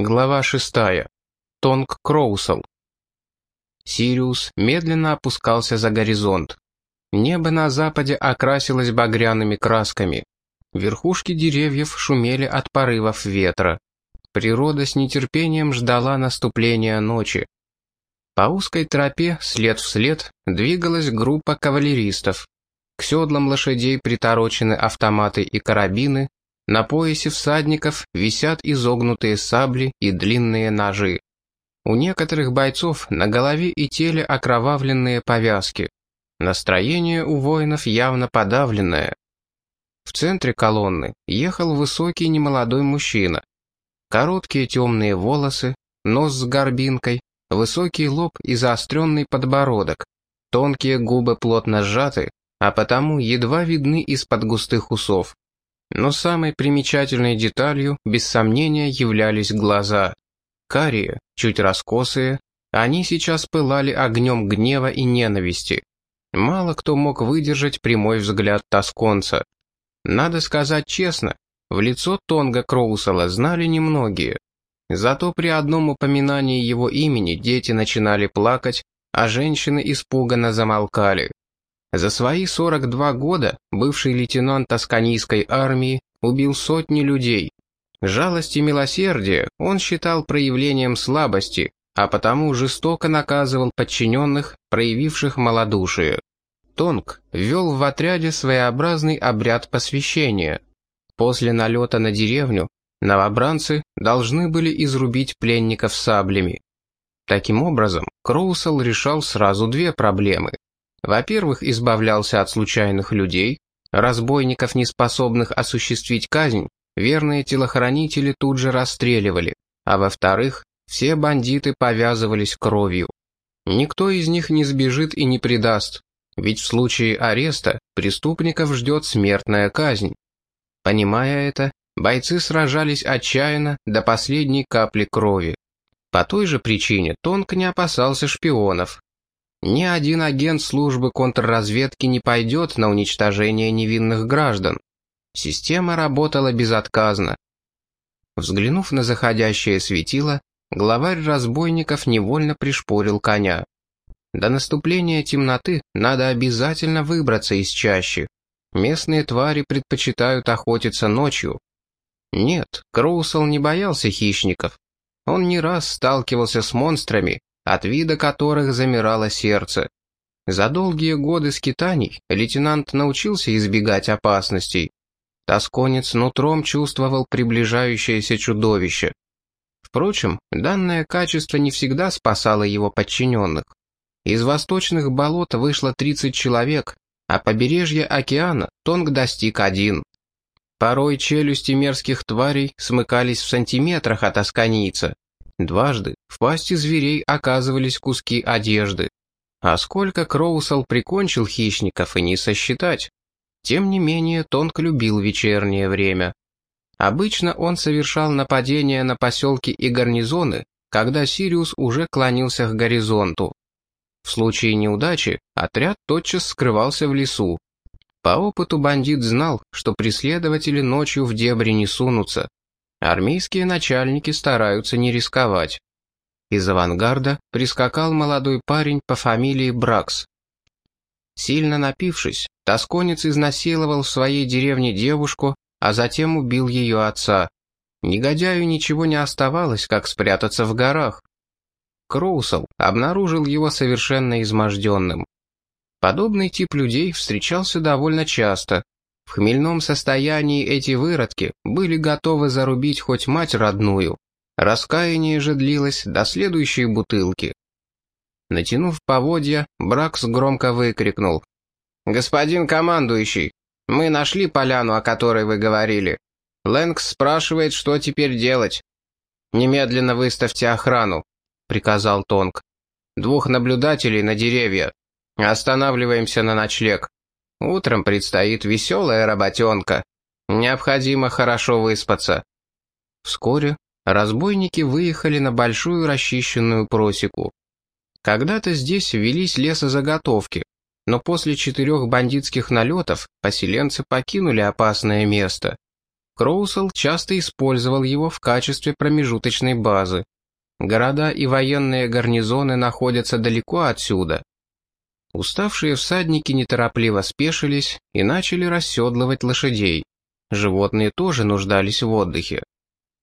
Глава шестая. Тонг Кроусел. Сириус медленно опускался за горизонт. Небо на западе окрасилось багряными красками. Верхушки деревьев шумели от порывов ветра. Природа с нетерпением ждала наступления ночи. По узкой тропе, след в след, двигалась группа кавалеристов. К седлам лошадей приторочены автоматы и карабины, на поясе всадников висят изогнутые сабли и длинные ножи. У некоторых бойцов на голове и теле окровавленные повязки. Настроение у воинов явно подавленное. В центре колонны ехал высокий немолодой мужчина. Короткие темные волосы, нос с горбинкой, высокий лоб и заостренный подбородок. Тонкие губы плотно сжаты, а потому едва видны из-под густых усов. Но самой примечательной деталью, без сомнения, являлись глаза. Карие, чуть раскосые, они сейчас пылали огнем гнева и ненависти. Мало кто мог выдержать прямой взгляд тосконца. Надо сказать честно, в лицо Тонга Кроусела знали немногие. Зато при одном упоминании его имени дети начинали плакать, а женщины испуганно замолкали. За свои 42 года бывший лейтенант Тосканийской армии убил сотни людей. Жалость и милосердие он считал проявлением слабости, а потому жестоко наказывал подчиненных, проявивших малодушие. Тонг ввел в отряде своеобразный обряд посвящения. После налета на деревню новобранцы должны были изрубить пленников саблями. Таким образом, Кроусел решал сразу две проблемы. Во-первых, избавлялся от случайных людей, разбойников, не способных осуществить казнь, верные телохранители тут же расстреливали, а во-вторых, все бандиты повязывались кровью. Никто из них не сбежит и не предаст, ведь в случае ареста преступников ждет смертная казнь. Понимая это, бойцы сражались отчаянно до последней капли крови. По той же причине Тонк не опасался шпионов, ни один агент службы контрразведки не пойдет на уничтожение невинных граждан. Система работала безотказно. Взглянув на заходящее светило, главарь разбойников невольно пришпорил коня. До наступления темноты надо обязательно выбраться из чащи. Местные твари предпочитают охотиться ночью. Нет, Кроусел не боялся хищников. Он не раз сталкивался с монстрами, от вида которых замирало сердце. За долгие годы скитаний лейтенант научился избегать опасностей. Тосконец нутром чувствовал приближающееся чудовище. Впрочем, данное качество не всегда спасало его подчиненных. Из восточных болот вышло 30 человек, а побережье океана Тонг достиг один. Порой челюсти мерзких тварей смыкались в сантиметрах от асканийца, Дважды в пасти зверей оказывались куски одежды. А сколько Кроусел прикончил хищников и не сосчитать. Тем не менее, Тонк любил вечернее время. Обычно он совершал нападения на поселки и гарнизоны, когда Сириус уже клонился к горизонту. В случае неудачи отряд тотчас скрывался в лесу. По опыту бандит знал, что преследователи ночью в дебри не сунутся. Армейские начальники стараются не рисковать. Из авангарда прискакал молодой парень по фамилии Бракс. Сильно напившись, тосконец изнасиловал в своей деревне девушку, а затем убил ее отца. Негодяю ничего не оставалось, как спрятаться в горах. Кроусел обнаружил его совершенно изможденным. Подобный тип людей встречался довольно часто, в хмельном состоянии эти выродки были готовы зарубить хоть мать родную. Раскаяние же длилось до следующей бутылки. Натянув поводья, Бракс громко выкрикнул. «Господин командующий, мы нашли поляну, о которой вы говорили. Лэнгс спрашивает, что теперь делать. Немедленно выставьте охрану», — приказал Тонг. «Двух наблюдателей на деревья. Останавливаемся на ночлег». Утром предстоит веселая работенка. Необходимо хорошо выспаться. Вскоре разбойники выехали на большую расчищенную просеку. Когда-то здесь велись лесозаготовки, но после четырех бандитских налетов поселенцы покинули опасное место. Кроусел часто использовал его в качестве промежуточной базы. Города и военные гарнизоны находятся далеко отсюда. Уставшие всадники неторопливо спешились и начали расседлывать лошадей. Животные тоже нуждались в отдыхе.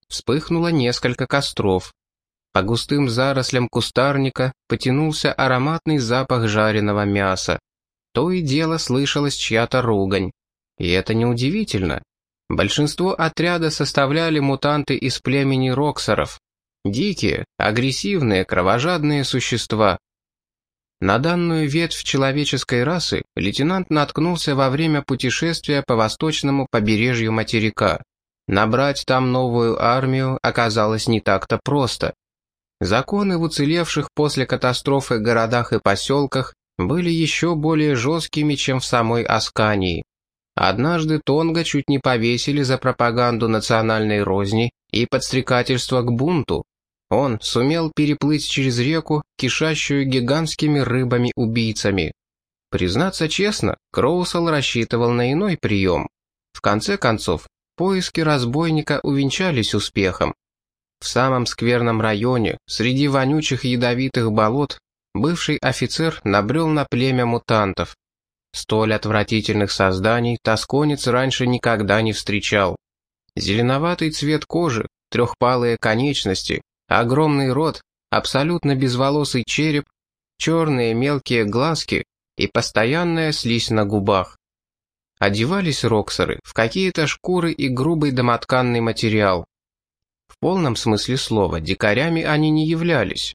Вспыхнуло несколько костров. По густым зарослям кустарника потянулся ароматный запах жареного мяса. То и дело слышалась чья-то ругань. И это неудивительно. Большинство отряда составляли мутанты из племени Роксоров. Дикие, агрессивные, кровожадные существа. На данную ветвь человеческой расы лейтенант наткнулся во время путешествия по восточному побережью материка. Набрать там новую армию оказалось не так-то просто. Законы в уцелевших после катастрофы городах и поселках были еще более жесткими, чем в самой Аскании. Однажды Тонга чуть не повесили за пропаганду национальной розни и подстрекательство к бунту. Он сумел переплыть через реку, кишащую гигантскими рыбами-убийцами. Признаться честно, Кроусел рассчитывал на иной прием. В конце концов, поиски разбойника увенчались успехом. В самом скверном районе, среди вонючих ядовитых болот, бывший офицер набрел на племя мутантов. Столь отвратительных созданий тосконец раньше никогда не встречал. Зеленоватый цвет кожи, трехпалые конечности, огромный рот, абсолютно безволосый череп, черные мелкие глазки и постоянная слизь на губах. Одевались роксеры в какие-то шкуры и грубый домотканный материал. В полном смысле слова дикарями они не являлись.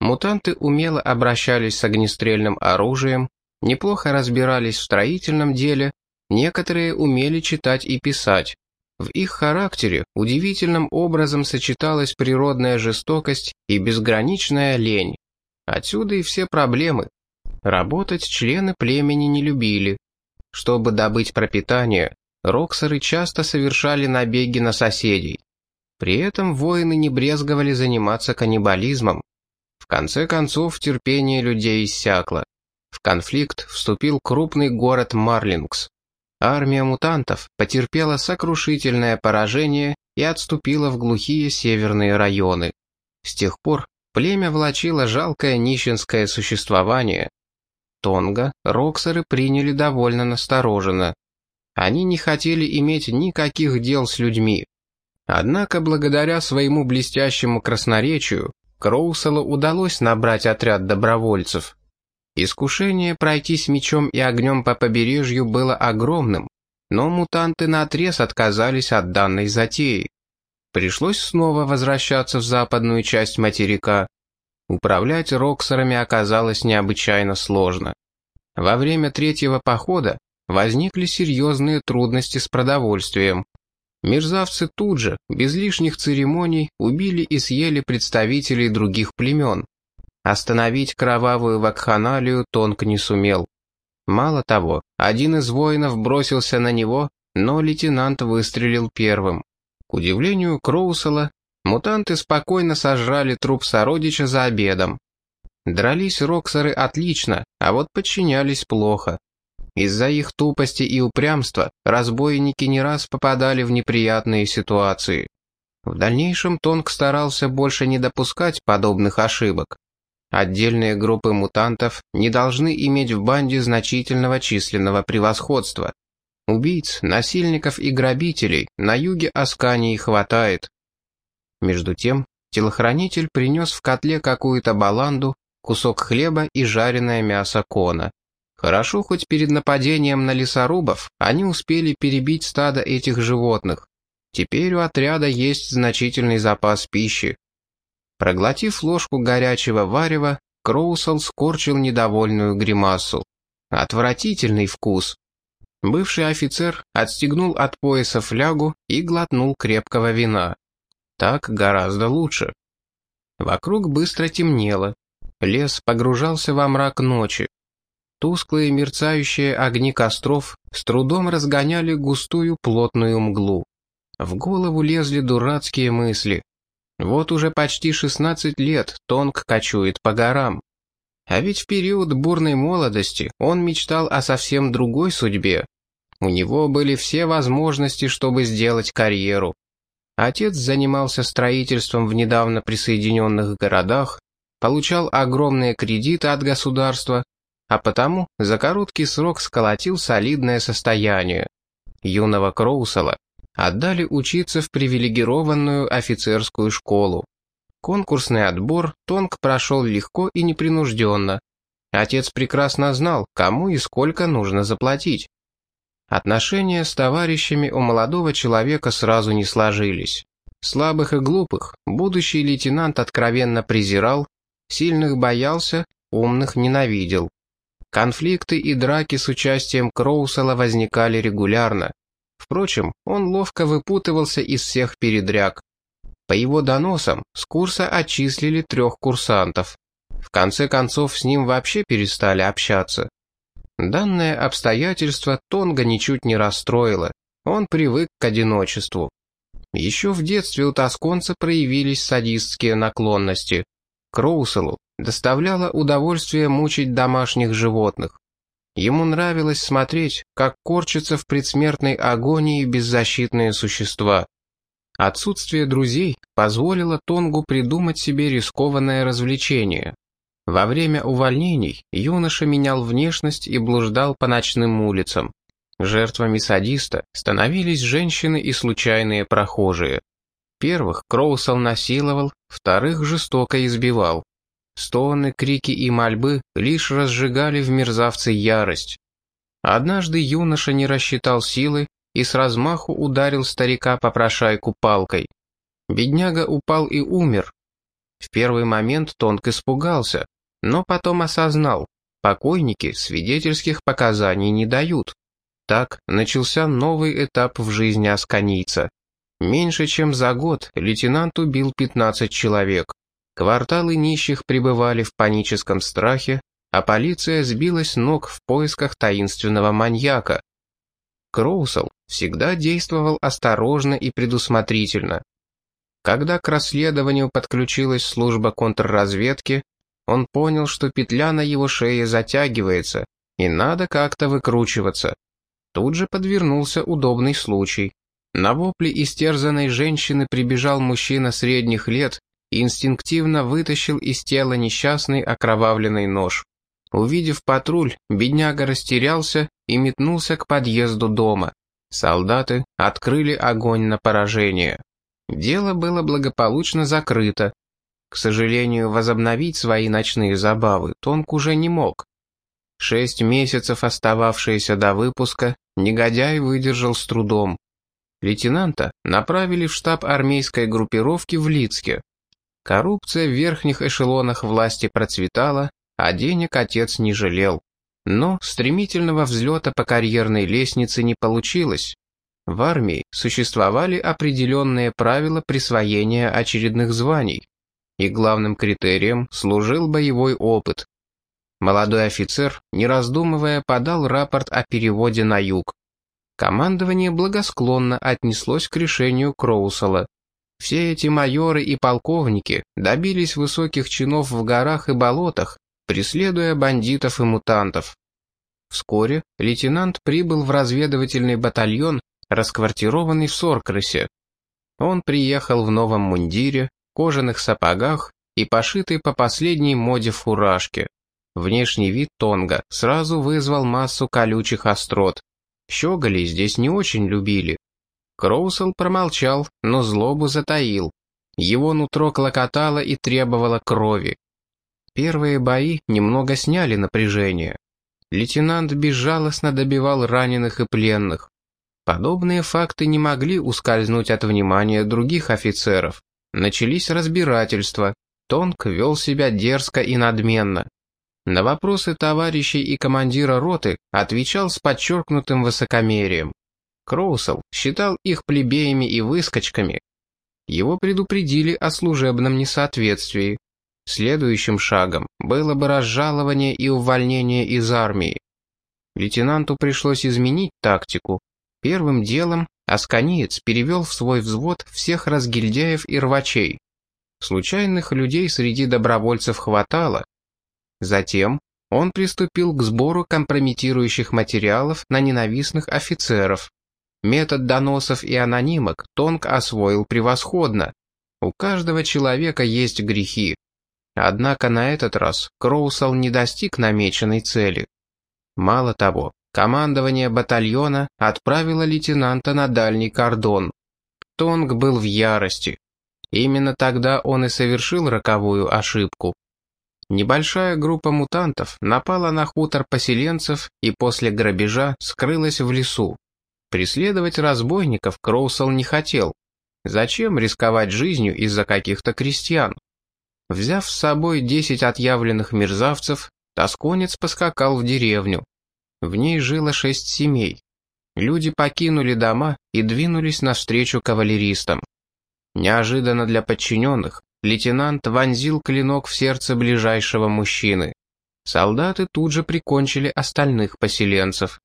Мутанты умело обращались с огнестрельным оружием, неплохо разбирались в строительном деле, некоторые умели читать и писать. В их характере удивительным образом сочеталась природная жестокость и безграничная лень. Отсюда и все проблемы. Работать члены племени не любили. Чтобы добыть пропитание, роксеры часто совершали набеги на соседей. При этом воины не брезговали заниматься каннибализмом. В конце концов терпение людей иссякло. В конфликт вступил крупный город Марлингс. Армия мутантов потерпела сокрушительное поражение и отступила в глухие северные районы. С тех пор племя влачило жалкое нищенское существование. Тонга роксеры приняли довольно настороженно. Они не хотели иметь никаких дел с людьми. Однако благодаря своему блестящему красноречию Кроуселу удалось набрать отряд добровольцев. Искушение пройтись мечом и огнем по побережью было огромным, но мутанты наотрез отказались от данной затеи. Пришлось снова возвращаться в западную часть материка. Управлять роксерами оказалось необычайно сложно. Во время третьего похода возникли серьезные трудности с продовольствием. Мерзавцы тут же, без лишних церемоний, убили и съели представителей других племен. Остановить кровавую вакханалию Тонк не сумел. Мало того, один из воинов бросился на него, но лейтенант выстрелил первым. К удивлению Кроусела, мутанты спокойно сожрали труп сородича за обедом. Дрались роксеры отлично, а вот подчинялись плохо. Из-за их тупости и упрямства разбойники не раз попадали в неприятные ситуации. В дальнейшем Тонг старался больше не допускать подобных ошибок. Отдельные группы мутантов не должны иметь в банде значительного численного превосходства. Убийц, насильников и грабителей на юге Аскании хватает. Между тем, телохранитель принес в котле какую-то баланду, кусок хлеба и жареное мясо кона. Хорошо, хоть перед нападением на лесорубов они успели перебить стадо этих животных. Теперь у отряда есть значительный запас пищи. Проглотив ложку горячего варева, Кроусел скорчил недовольную гримасу. Отвратительный вкус. Бывший офицер отстегнул от пояса флягу и глотнул крепкого вина. Так гораздо лучше. Вокруг быстро темнело. Лес погружался во мрак ночи. Тусклые мерцающие огни костров с трудом разгоняли густую плотную мглу. В голову лезли дурацкие мысли. Вот уже почти 16 лет Тонг кочует по горам. А ведь в период бурной молодости он мечтал о совсем другой судьбе. У него были все возможности, чтобы сделать карьеру. Отец занимался строительством в недавно присоединенных городах, получал огромные кредиты от государства, а потому за короткий срок сколотил солидное состояние. Юного Кроусела отдали учиться в привилегированную офицерскую школу. Конкурсный отбор Тонг прошел легко и непринужденно. Отец прекрасно знал, кому и сколько нужно заплатить. Отношения с товарищами у молодого человека сразу не сложились. Слабых и глупых будущий лейтенант откровенно презирал, сильных боялся, умных ненавидел. Конфликты и драки с участием Кроусела возникали регулярно. Впрочем, он ловко выпутывался из всех передряг. По его доносам с курса отчислили трех курсантов. В конце концов, с ним вообще перестали общаться. Данное обстоятельство Тонга ничуть не расстроило. Он привык к одиночеству. Еще в детстве у тосконца проявились садистские наклонности. Кроуселу доставляло удовольствие мучить домашних животных. Ему нравилось смотреть, как корчатся в предсмертной агонии беззащитные существа. Отсутствие друзей позволило Тонгу придумать себе рискованное развлечение. Во время увольнений юноша менял внешность и блуждал по ночным улицам. Жертвами садиста становились женщины и случайные прохожие. Первых Кроусел насиловал, вторых жестоко избивал. Стоны, крики и мольбы лишь разжигали в мерзавце ярость. Однажды юноша не рассчитал силы и с размаху ударил старика попрошайку палкой. Бедняга упал и умер, в первый момент Тонк испугался, но потом осознал, покойники свидетельских показаний не дают. Так начался новый этап в жизни асканийца. Меньше чем за год лейтенант убил 15 человек. Кварталы нищих пребывали в паническом страхе, а полиция сбилась ног в поисках таинственного маньяка. Кроусел всегда действовал осторожно и предусмотрительно. Когда к расследованию подключилась служба контрразведки, он понял, что петля на его шее затягивается, и надо как-то выкручиваться. Тут же подвернулся удобный случай. На вопли истерзанной женщины прибежал мужчина средних лет и инстинктивно вытащил из тела несчастный окровавленный нож. Увидев патруль, бедняга растерялся и метнулся к подъезду дома. Солдаты открыли огонь на поражение. Дело было благополучно закрыто. К сожалению, возобновить свои ночные забавы Тонк уже не мог. Шесть месяцев остававшиеся до выпуска, негодяй выдержал с трудом. Лейтенанта направили в штаб армейской группировки в Лицке. Коррупция в верхних эшелонах власти процветала, а денег отец не жалел. Но стремительного взлета по карьерной лестнице не получилось. В армии существовали определенные правила присвоения очередных званий, и главным критерием служил боевой опыт. Молодой офицер, не раздумывая, подал рапорт о переводе на юг. Командование благосклонно отнеслось к решению Кроусела. Все эти майоры и полковники добились высоких чинов в горах и болотах, преследуя бандитов и мутантов. Вскоре лейтенант прибыл в разведывательный батальон расквартированный в Соркрасе. Он приехал в новом мундире, кожаных сапогах и пошитой по последней моде фуражке. Внешний вид Тонга сразу вызвал массу колючих острот. Щеголей здесь не очень любили. Кроусел промолчал, но злобу затаил. Его нутро клокотало и требовало крови. Первые бои немного сняли напряжение. Лейтенант безжалостно добивал раненых и пленных. Подобные факты не могли ускользнуть от внимания других офицеров. Начались разбирательства. Тонк вел себя дерзко и надменно. На вопросы товарищей и командира роты отвечал с подчеркнутым высокомерием. Кроусел считал их плебеями и выскочками. Его предупредили о служебном несоответствии. Следующим шагом было бы разжалование и увольнение из армии. Лейтенанту пришлось изменить тактику, Первым делом Асканиец перевел в свой взвод всех разгильдяев и рвачей. Случайных людей среди добровольцев хватало. Затем он приступил к сбору компрометирующих материалов на ненавистных офицеров. Метод доносов и анонимок Тонг освоил превосходно. У каждого человека есть грехи. Однако на этот раз Кроусел не достиг намеченной цели. Мало того, командование батальона отправило лейтенанта на дальний кордон. Тонг был в ярости. Именно тогда он и совершил роковую ошибку. Небольшая группа мутантов напала на хутор поселенцев и после грабежа скрылась в лесу. Преследовать разбойников Кроусел не хотел. Зачем рисковать жизнью из-за каких-то крестьян? Взяв с собой десять отъявленных мерзавцев, тосконец поскакал в деревню. В ней жило шесть семей. Люди покинули дома и двинулись навстречу кавалеристам. Неожиданно для подчиненных, лейтенант вонзил клинок в сердце ближайшего мужчины. Солдаты тут же прикончили остальных поселенцев.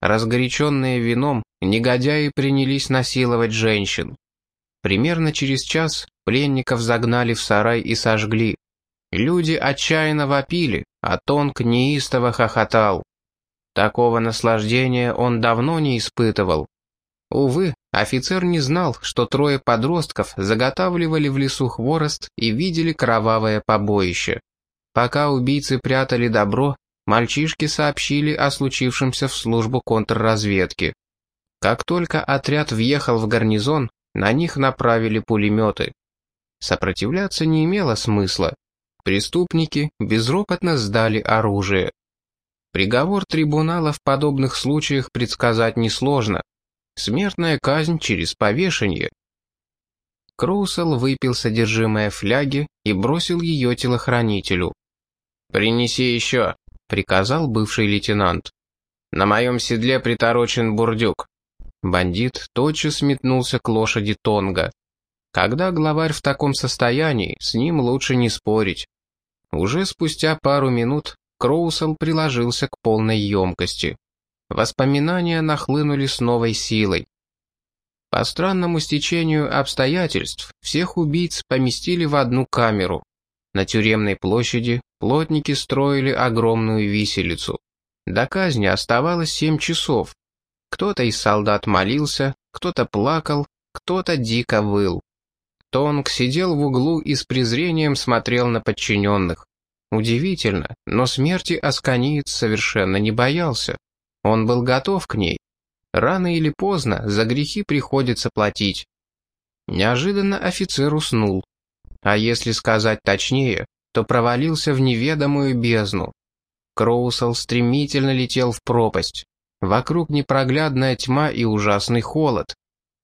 Разгоряченные вином, негодяи принялись насиловать женщин. Примерно через час пленников загнали в сарай и сожгли. Люди отчаянно вопили, а Тонк неистово хохотал. Такого наслаждения он давно не испытывал. Увы, офицер не знал, что трое подростков заготавливали в лесу хворост и видели кровавое побоище. Пока убийцы прятали добро, мальчишки сообщили о случившемся в службу контрразведки. Как только отряд въехал в гарнизон, на них направили пулеметы. Сопротивляться не имело смысла. Преступники безропотно сдали оружие. Приговор трибунала в подобных случаях предсказать несложно. Смертная казнь через повешение. Кроусел выпил содержимое фляги и бросил ее телохранителю. «Принеси еще», — приказал бывший лейтенант. «На моем седле приторочен бурдюк». Бандит тотчас метнулся к лошади Тонга. Когда главарь в таком состоянии, с ним лучше не спорить. Уже спустя пару минут Кроусел приложился к полной емкости. Воспоминания нахлынули с новой силой. По странному стечению обстоятельств всех убийц поместили в одну камеру. На тюремной площади плотники строили огромную виселицу. До казни оставалось семь часов, кто-то из солдат молился, кто-то плакал, кто-то дико выл. Тонг сидел в углу и с презрением смотрел на подчиненных. Удивительно, но смерти Асканиец совершенно не боялся. Он был готов к ней. Рано или поздно за грехи приходится платить. Неожиданно офицер уснул. А если сказать точнее, то провалился в неведомую бездну. Кроусел стремительно летел в пропасть. Вокруг непроглядная тьма и ужасный холод.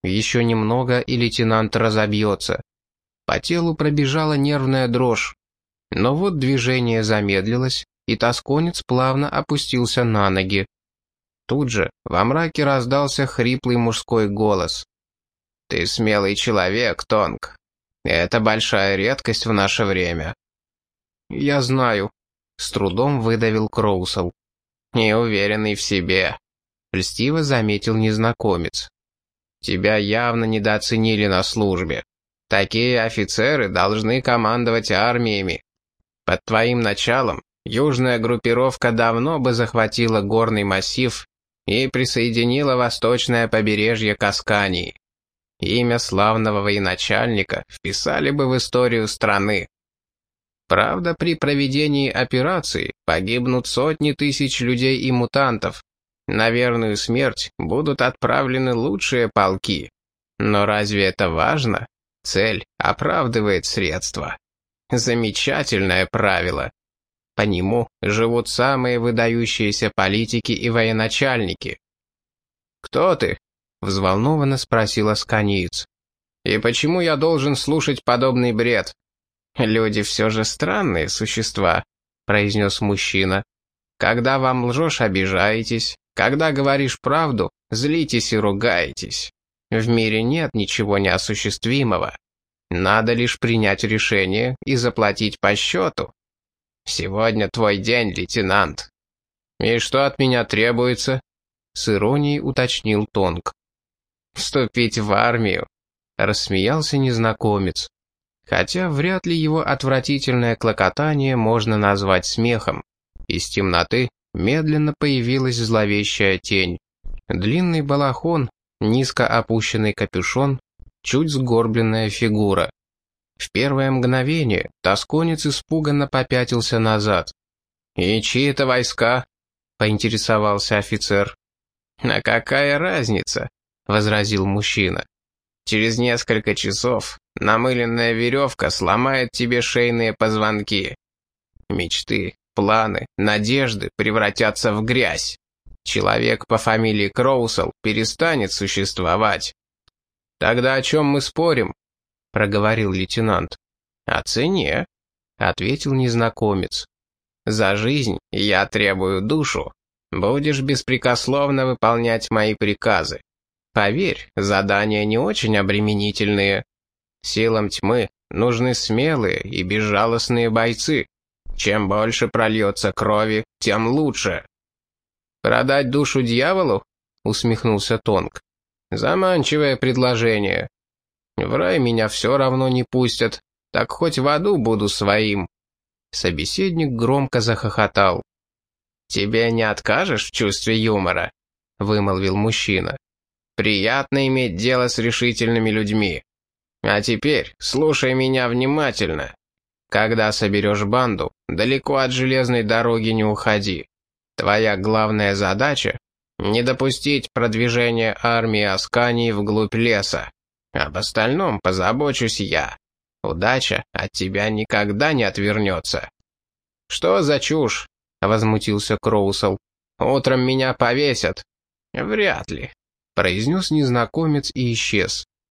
Еще немного, и лейтенант разобьется. По телу пробежала нервная дрожь. Но вот движение замедлилось, и тосконец плавно опустился на ноги. Тут же во мраке раздался хриплый мужской голос. «Ты смелый человек, Тонг. Это большая редкость в наше время». «Я знаю», — с трудом выдавил Кроусел. «Неуверенный в себе», — льстиво заметил незнакомец. «Тебя явно недооценили на службе. Такие офицеры должны командовать армиями. Под твоим началом южная группировка давно бы захватила горный массив и присоединила восточное побережье Каскании. Имя славного военачальника вписали бы в историю страны. Правда, при проведении операции погибнут сотни тысяч людей и мутантов, на верную смерть будут отправлены лучшие полки. Но разве это важно? Цель оправдывает средства. Замечательное правило. По нему живут самые выдающиеся политики и военачальники. «Кто ты?» — взволнованно спросил Асканиец. «И почему я должен слушать подобный бред?» «Люди все же странные существа», — произнес мужчина. «Когда вам лжешь, обижаетесь, когда говоришь правду, злитесь и ругаетесь. В мире нет ничего неосуществимого. Надо лишь принять решение и заплатить по счету. Сегодня твой день, лейтенант. И что от меня требуется? С иронией уточнил Тонг. Вступить в армию. Рассмеялся незнакомец. Хотя вряд ли его отвратительное клокотание можно назвать смехом. Из темноты медленно появилась зловещая тень. Длинный балахон, низко опущенный капюшон, чуть сгорбленная фигура. В первое мгновение тосконец испуганно попятился назад. «И чьи это войска?» — поинтересовался офицер. «А какая разница?» — возразил мужчина. «Через несколько часов намыленная веревка сломает тебе шейные позвонки. Мечты, планы, надежды превратятся в грязь. Человек по фамилии Кроусел перестанет существовать. «Тогда о чем мы спорим?» — проговорил лейтенант. «О цене», — ответил незнакомец. «За жизнь я требую душу. Будешь беспрекословно выполнять мои приказы. Поверь, задания не очень обременительные. Силам тьмы нужны смелые и безжалостные бойцы. Чем больше прольется крови, тем лучше». «Продать душу дьяволу?» — усмехнулся Тонг. «Заманчивое предложение. В рай меня все равно не пустят, так хоть в аду буду своим». Собеседник громко захохотал. «Тебе не откажешь в чувстве юмора?» — вымолвил мужчина. «Приятно иметь дело с решительными людьми. А теперь слушай меня внимательно. Когда соберешь банду, далеко от железной дороги не уходи. Твоя главная задача — не допустить продвижения армии Аскании вглубь леса. Об остальном позабочусь я. Удача от тебя никогда не отвернется». «Что за чушь?» — возмутился Кроусел. «Утром меня повесят». «Вряд ли», — произнес незнакомец и исчез.